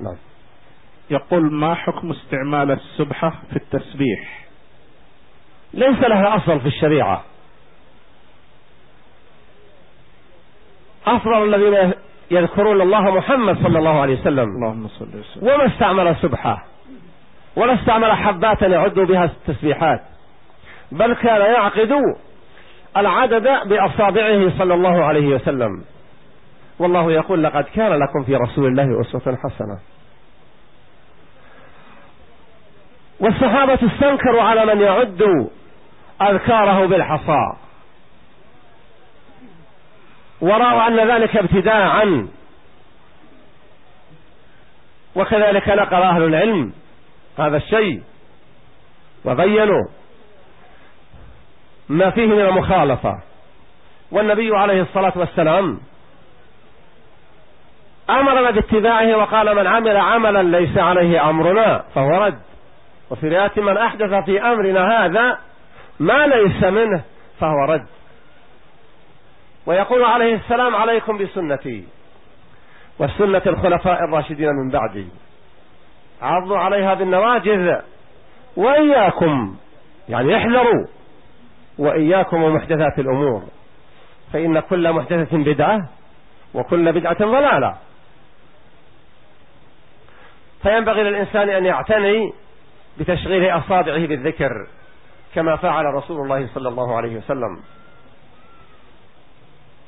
نعم. يقول ما حكم استعمال السبحة في التسبيح؟ ليس لها أصل في الشريعة. أفضل الذين يذكرون الله محمد صلى الله عليه وسلم. اللهم صل وسلم. وما استعمل سبحة ولا استعمل حبات يعد بها التسبيحات. بل كان يعقد العدد بأصابعه صلى الله عليه وسلم. والله يقول لقد كان لكم في رسول الله أسوة حسنة. والصحابة استنكروا على من يعد أذكاره بالحصى ورأوا أن ذلك ابتداعا. وكذلك نقل أهل العلم هذا الشيء. وبينوا ما فيه من المخالفة. والنبي عليه الصلاة والسلام أمرنا باتباعه وقال من عمل عملا ليس عليه أمرنا فهو رد. وفي رواية من أحدث في أمرنا هذا ما ليس منه فهو رد. ويقول عليه السلام عليكم بسنتي وسنة الخلفاء الراشدين من بعدي. عضوا عليها بالنواجذ وإياكم يعني احذروا وإياكم ومحدثات الأمور. فإن كل محدثة بدعة وكل بدعة ضلالة. فينبغي للإنسان أن يعتني بتشغيل أصابعه بالذكر كما فعل رسول الله صلى الله عليه وسلم.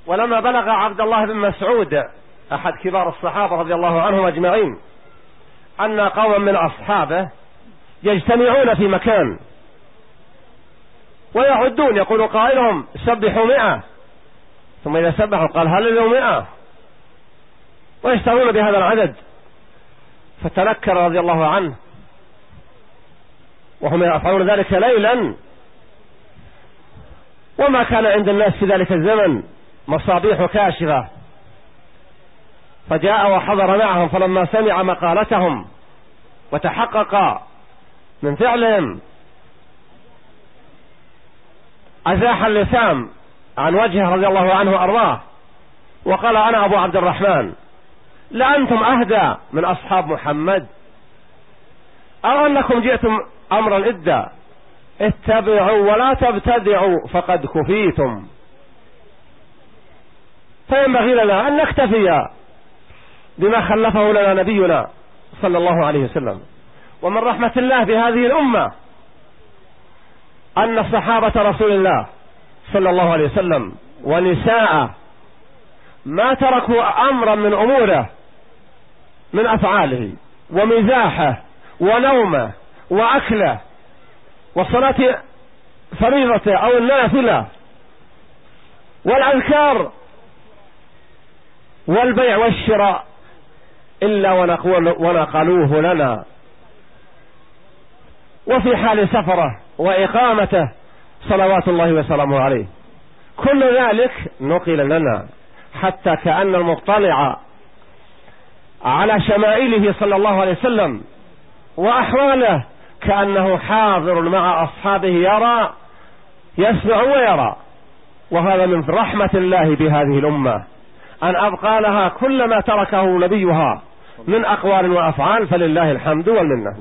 ولما بلغ عبد الله بن مسعود أحد كبار الصحابة رضي الله عنهم أجمعين أن قوما من أصحابه يجتمعون في مكان ويعدون يقول قائلهم سبحوا مئة ثم إذا سبحوا قال هل مئة؟ ويشتغلون بهذا العدد. فتنكر رضي الله عنه. وهم يفعلون ذلك ليلا. وما كان عند الناس في ذلك الزمن مصابيح كاشفة. فجاء وحضر معهم فلما سمع مقالتهم وتحقق من فعلهم أزاح اللسان عن وجهه رضي الله عنه وأرضاه. وقال أنا أبو عبد الرحمن. لأنتم أهدى من أصحاب محمد. أو أنكم جئتم أمرا إدا اتبعوا ولا تبتدعوا فقد كفيتم. فينبغي لنا أن نكتفي بما خلفه لنا نبينا صلى الله عليه وسلم. ومن رحمة الله بهذه الأمة أن صحابة رسول الله صلى الله عليه وسلم ونساء ما تركوا أمرا من أموره من أفعاله ومزاحه ونومه وأكله وصلاة فريضة أو النافلة والأذكار والبيع والشراء إلا ونقلوه لنا. وفي حال سفره وإقامته صلوات الله وسلامه عليه. كل ذلك نقل لنا حتى كأن المطلع على شمائله صلى الله عليه وسلم وأحواله كأنه حاضر مع أصحابه يرى يسمع ويرى. وهذا من رحمة الله بهذه الأمة أن أبقى لها كل ما تركه نبيها من أقوال وأفعال فلله الحمد والمنة.